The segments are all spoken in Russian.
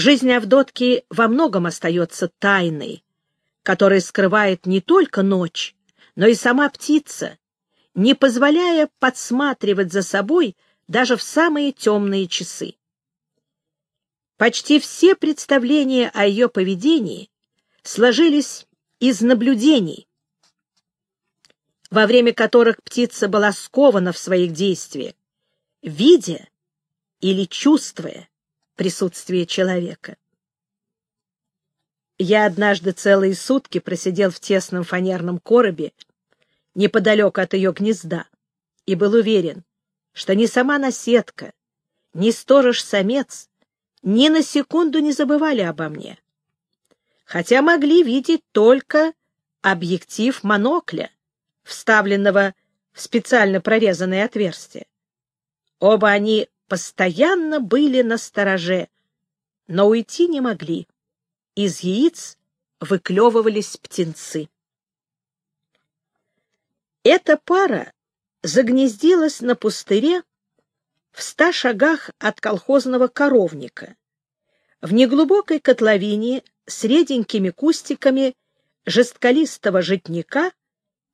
Жизнь Авдотки во многом остается тайной, которая скрывает не только ночь, но и сама птица, не позволяя подсматривать за собой даже в самые темные часы. Почти все представления о ее поведении сложились из наблюдений, во время которых птица была скована в своих действиях, видя или чувствуя присутствие человека. Я однажды целые сутки просидел в тесном фанерном коробе неподалеку от ее гнезда и был уверен, что ни сама наседка, ни сторож-самец ни на секунду не забывали обо мне, хотя могли видеть только объектив монокля, вставленного в специально прорезанное отверстие. Оба они постоянно были на стороже, но уйти не могли. Из яиц выклевывались птенцы. Эта пара загнездилась на пустыре в ста шагах от колхозного коровника, в неглубокой котловине с реденькими кустиками жестколистого житника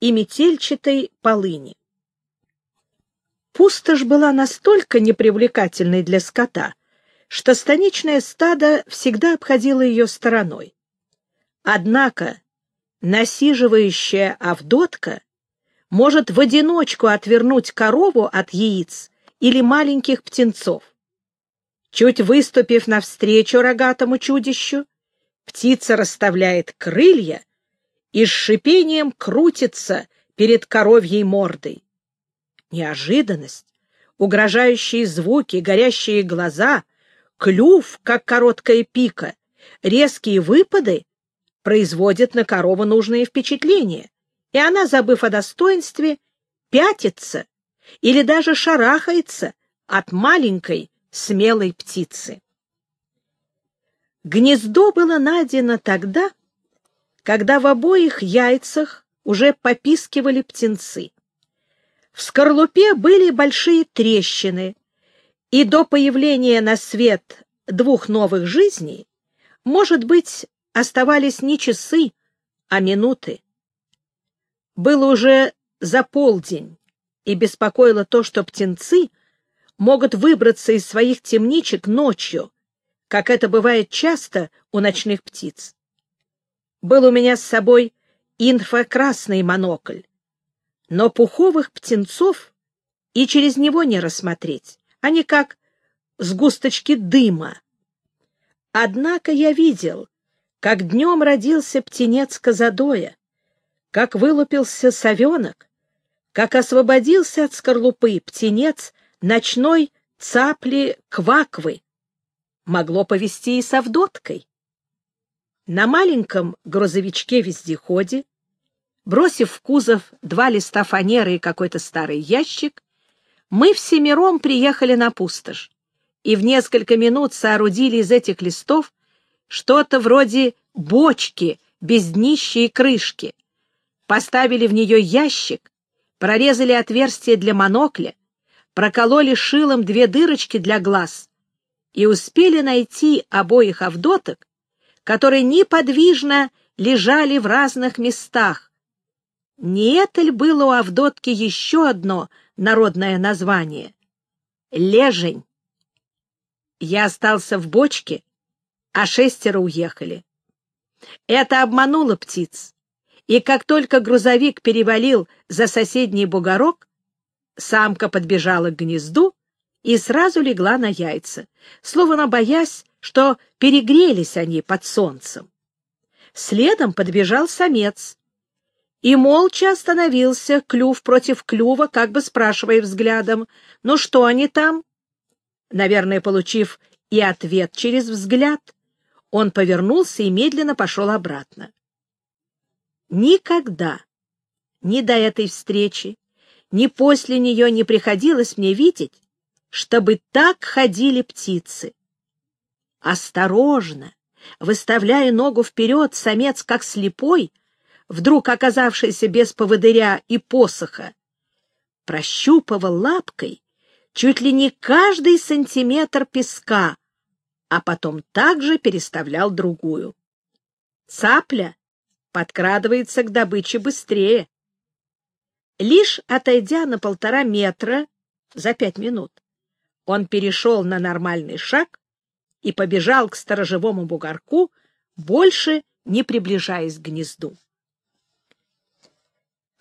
и метельчатой полыни. Пустошь была настолько непривлекательной для скота, что станичное стадо всегда обходило ее стороной. Однако насиживающая Авдотка может в одиночку отвернуть корову от яиц или маленьких птенцов. Чуть выступив навстречу рогатому чудищу, птица расставляет крылья и с шипением крутится перед коровьей мордой. Неожиданность, угрожающие звуки, горящие глаза, клюв, как короткая пика, резкие выпады производят на корову нужные впечатления, и она, забыв о достоинстве, пятится или даже шарахается от маленькой смелой птицы. Гнездо было найдено тогда, когда в обоих яйцах уже попискивали птенцы. В скорлупе были большие трещины, и до появления на свет двух новых жизней, может быть, оставались не часы, а минуты. Было уже за полдень, и беспокоило то, что птенцы могут выбраться из своих темничек ночью, как это бывает часто у ночных птиц. Был у меня с собой инфракрасный монокль, но пуховых птенцов и через него не рассмотреть. Они как сгусточки дыма. Однако я видел, как днем родился птенец Казадоя, как вылупился совенок, как освободился от скорлупы птенец ночной цапли кваквы. Могло повести и с Авдоткой. На маленьком грузовичке-вездеходе, бросив в кузов два листа фанеры и какой-то старый ящик, мы всемиром приехали на пустошь и в несколько минут соорудили из этих листов что-то вроде бочки без днища и крышки, поставили в нее ящик, прорезали отверстие для монокля, прокололи шилом две дырочки для глаз и успели найти обоих Авдоток, которые неподвижно лежали в разных местах. Не это ли было у Авдотки еще одно народное название? Лежень. Я остался в бочке, а шестеро уехали. Это обмануло птиц, и как только грузовик перевалил за соседний бугорок, самка подбежала к гнезду и сразу легла на яйца, словно боясь, что перегрелись они под солнцем. Следом подбежал самец и молча остановился, клюв против клюва, как бы спрашивая взглядом, «Ну что они там?» Наверное, получив и ответ через взгляд, он повернулся и медленно пошел обратно. Никогда, ни до этой встречи, ни после нее не приходилось мне видеть, чтобы так ходили птицы. Осторожно, выставляя ногу вперед, самец, как слепой, вдруг оказавшийся без поводыря и посоха, прощупывал лапкой чуть ли не каждый сантиметр песка, а потом также переставлял другую. Цапля подкрадывается к добыче быстрее. Лишь отойдя на полтора метра за пять минут, он перешел на нормальный шаг и побежал к сторожевому бугорку, больше не приближаясь к гнезду.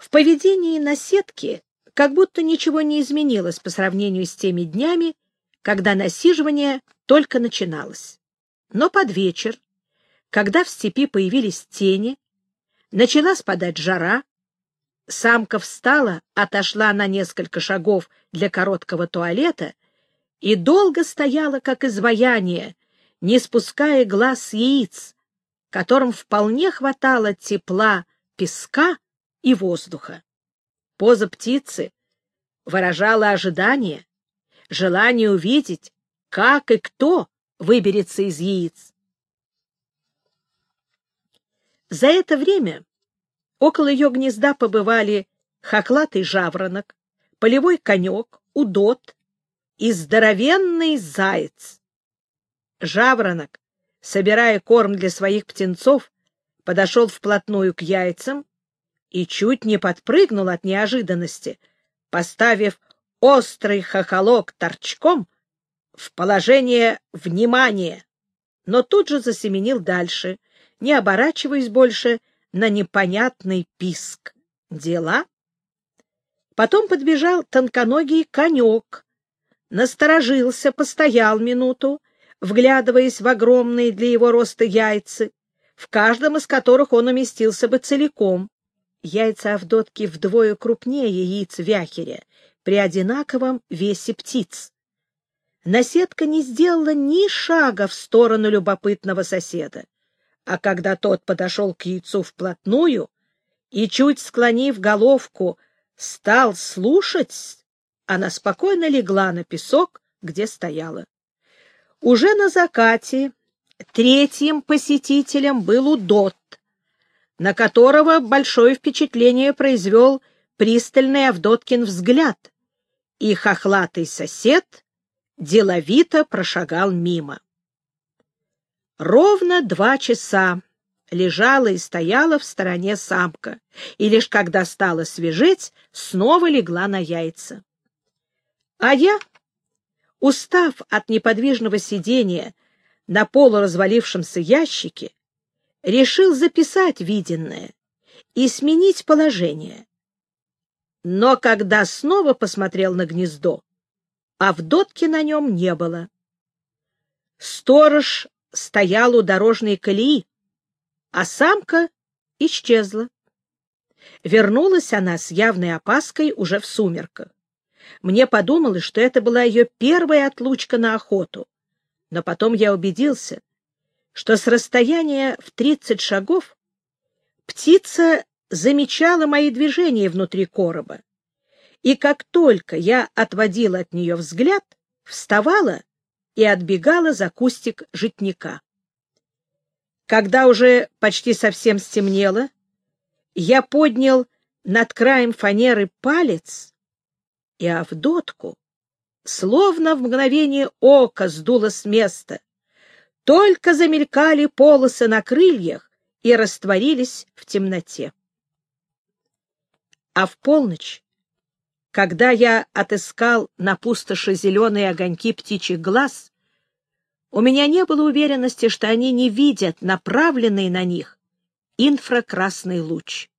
В поведении наседки как будто ничего не изменилось по сравнению с теми днями, когда насиживание только начиналось. Но под вечер, когда в степи появились тени, начала спадать жара, самка встала, отошла на несколько шагов для короткого туалета и долго стояла, как изваяние, не спуская глаз с яиц, которым вполне хватало тепла, песка и воздуха. Поза птицы выражала ожидание, желание увидеть, как и кто выберется из яиц. За это время около ее гнезда побывали хохлатый жаворонок, полевой конек, удот и здоровенный заяц. Жаворонок, собирая корм для своих птенцов, подошел вплотную к яйцам и чуть не подпрыгнул от неожиданности, поставив острый хохолок торчком в положение внимания, но тут же засеменил дальше, не оборачиваясь больше на непонятный писк. Дела? Потом подбежал тонконогий конек, насторожился, постоял минуту, вглядываясь в огромные для его роста яйца, в каждом из которых он уместился бы целиком. Яйца Авдотки вдвое крупнее яиц Вяхеря при одинаковом весе птиц. Наседка не сделала ни шага в сторону любопытного соседа, а когда тот подошел к яйцу вплотную и, чуть склонив головку, стал слушать, она спокойно легла на песок, где стояла. Уже на закате третьим посетителем был Удот, на которого большое впечатление произвел пристальный Авдоткин взгляд, и хохлатый сосед деловито прошагал мимо. Ровно два часа лежала и стояла в стороне самка, и лишь когда стала свежеть, снова легла на яйца. А я, устав от неподвижного сидения на полуразвалившемся ящике, решил записать виденное и сменить положение. Но когда снова посмотрел на гнездо, Авдотки на нем не было. Сторож стоял у дорожной колеи, а самка исчезла. Вернулась она с явной опаской уже в сумерках. Мне подумалось, что это была ее первая отлучка на охоту, но потом я убедился — что с расстояния в тридцать шагов птица замечала мои движения внутри короба, и как только я отводила от нее взгляд, вставала и отбегала за кустик житника. Когда уже почти совсем стемнело, я поднял над краем фанеры палец, и Авдотку, словно в мгновение ока, сдуло с места — только замелькали полосы на крыльях и растворились в темноте. А в полночь, когда я отыскал на пустоши зеленые огоньки птичьих глаз, у меня не было уверенности, что они не видят направленный на них инфракрасный луч.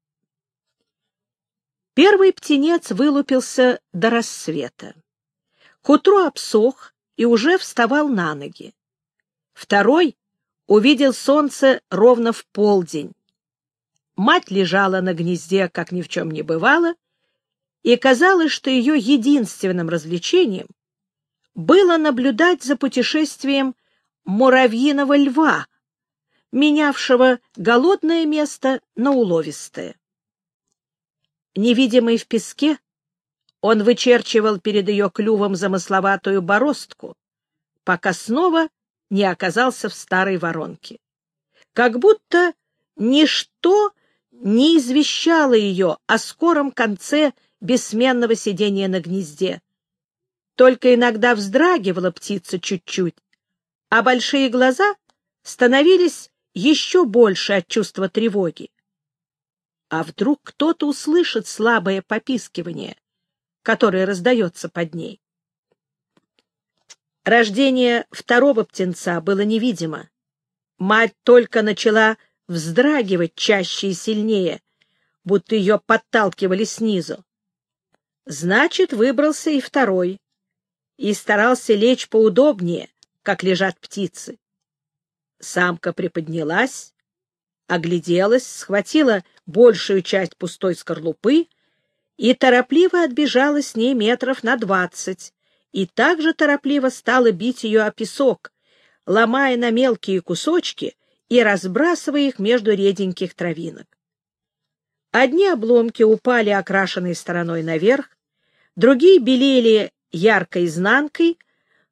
Первый птенец вылупился до рассвета. К утру обсох и уже вставал на ноги. Второй увидел солнце ровно в полдень. Мать лежала на гнезде, как ни в чем не бывало, и казалось, что ее единственным развлечением было наблюдать за путешествием муравьиного льва, менявшего голодное место на уловистое. Невидимый в песке, он вычерчивал перед ее клювом замысловатую бороздку, пока снова не оказался в старой воронке. Как будто ничто не извещало ее о скором конце бессменного сидения на гнезде. Только иногда вздрагивала птица чуть-чуть, а большие глаза становились еще больше от чувства тревоги. А вдруг кто-то услышит слабое попискивание, которое раздается под ней? Рождение второго птенца было невидимо. Мать только начала вздрагивать чаще и сильнее, будто ее подталкивали снизу. Значит, выбрался и второй, и старался лечь поудобнее, как лежат птицы. Самка приподнялась, огляделась, схватила большую часть пустой скорлупы и торопливо отбежала с ней метров на двадцать, и также торопливо стала бить ее о песок, ломая на мелкие кусочки и разбрасывая их между реденьких травинок. Одни обломки упали окрашенной стороной наверх, другие белели яркой изнанкой,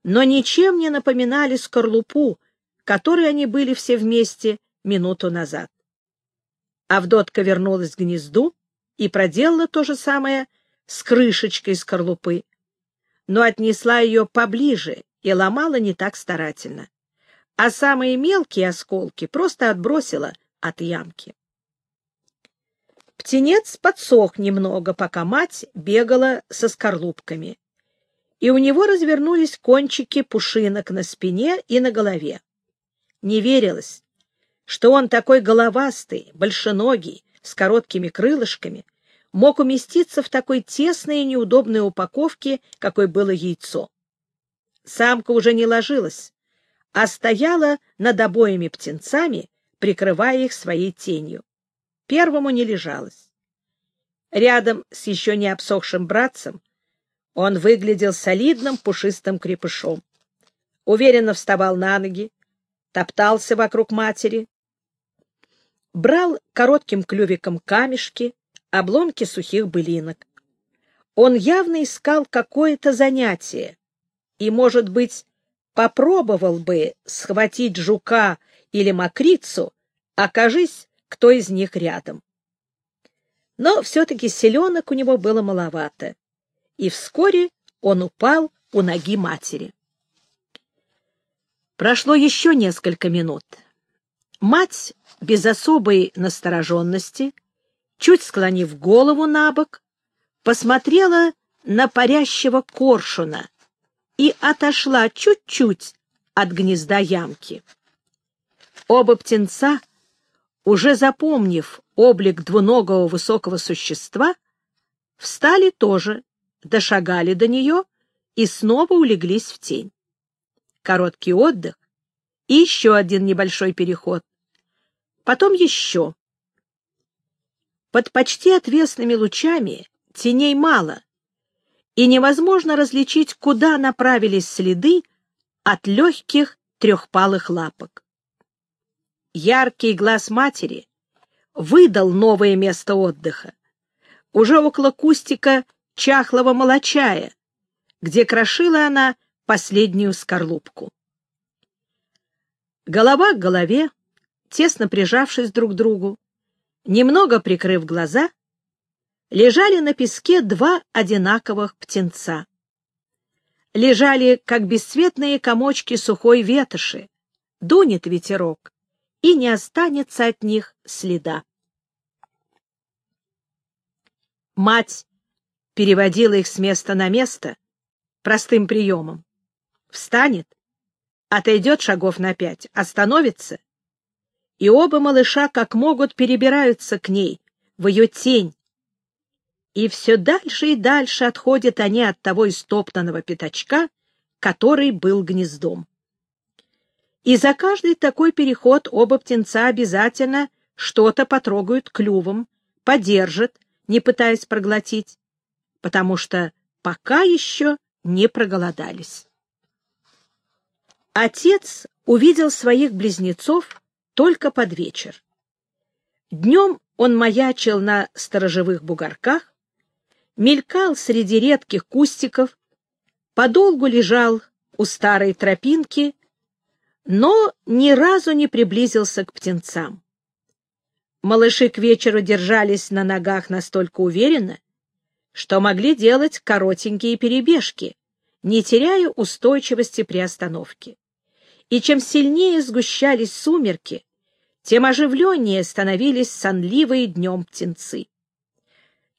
но ничем не напоминали скорлупу, которой они были все вместе минуту назад. Авдотка вернулась к гнезду и проделала то же самое с крышечкой скорлупы, но отнесла ее поближе и ломала не так старательно, а самые мелкие осколки просто отбросила от ямки. Птенец подсох немного, пока мать бегала со скорлупками, и у него развернулись кончики пушинок на спине и на голове. Не верилось, что он такой головастый, большеногий, с короткими крылышками, мог уместиться в такой тесной и неудобной упаковке, какой было яйцо. Самка уже не ложилась, а стояла над обоими птенцами, прикрывая их своей тенью. Первому не лежалось. Рядом с еще не обсохшим братцем он выглядел солидным пушистым крепышом. Уверенно вставал на ноги, топтался вокруг матери, брал коротким клювиком камешки, обломки сухих былинок. Он явно искал какое-то занятие и, может быть, попробовал бы схватить жука или мокрицу, окажись, кто из них рядом. Но все-таки селенок у него было маловато, и вскоре он упал у ноги матери. Прошло еще несколько минут. Мать, без особой настороженности, чуть склонив голову на бок, посмотрела на парящего коршуна и отошла чуть-чуть от гнезда ямки. Оба птенца, уже запомнив облик двуногого высокого существа, встали тоже, дошагали до нее и снова улеглись в тень короткий отдых и еще один небольшой переход. Потом еще. Под почти отвесными лучами теней мало, и невозможно различить, куда направились следы от легких трехпалых лапок. Яркий глаз матери выдал новое место отдыха. Уже около кустика чахлого молочая, где крошила она последнюю скорлупку. Голова к голове, тесно прижавшись друг к другу, немного прикрыв глаза, лежали на песке два одинаковых птенца. Лежали, как бесцветные комочки сухой ветоши, дунет ветерок, и не останется от них следа. Мать переводила их с места на место простым приемом встанет, отойдет шагов на пять, остановится, и оба малыша как могут перебираются к ней, в ее тень. И все дальше и дальше отходят они от того истоптанного пятачка, который был гнездом. И за каждый такой переход оба птенца обязательно что-то потрогают клювом, подержат, не пытаясь проглотить, потому что пока еще не проголодались. Отец увидел своих близнецов только под вечер. Днем он маячил на сторожевых бугорках, мелькал среди редких кустиков, подолгу лежал у старой тропинки, но ни разу не приблизился к птенцам. Малыши к вечеру держались на ногах настолько уверенно, что могли делать коротенькие перебежки, не теряя устойчивости при остановке и чем сильнее сгущались сумерки, тем оживленнее становились сонливые днем птенцы.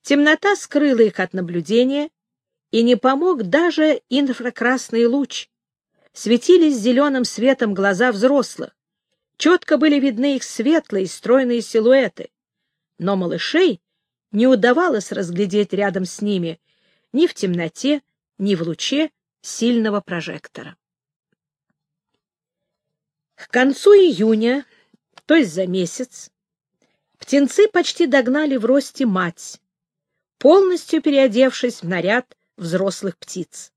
Темнота скрыла их от наблюдения, и не помог даже инфракрасный луч. Светились зеленым светом глаза взрослых, четко были видны их светлые стройные силуэты, но малышей не удавалось разглядеть рядом с ними ни в темноте, ни в луче сильного прожектора. К концу июня, то есть за месяц, птенцы почти догнали в росте мать, полностью переодевшись в наряд взрослых птиц.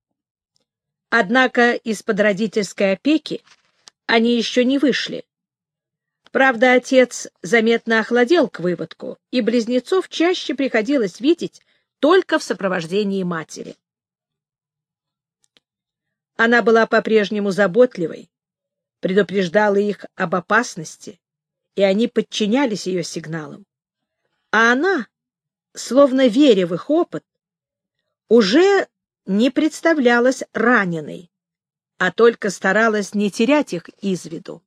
Однако из-под родительской опеки они еще не вышли. Правда, отец заметно охладел к выводку, и близнецов чаще приходилось видеть только в сопровождении матери. Она была по-прежнему заботливой, предупреждала их об опасности, и они подчинялись ее сигналам. А она, словно веря в их опыт, уже не представлялась раненой, а только старалась не терять их из виду.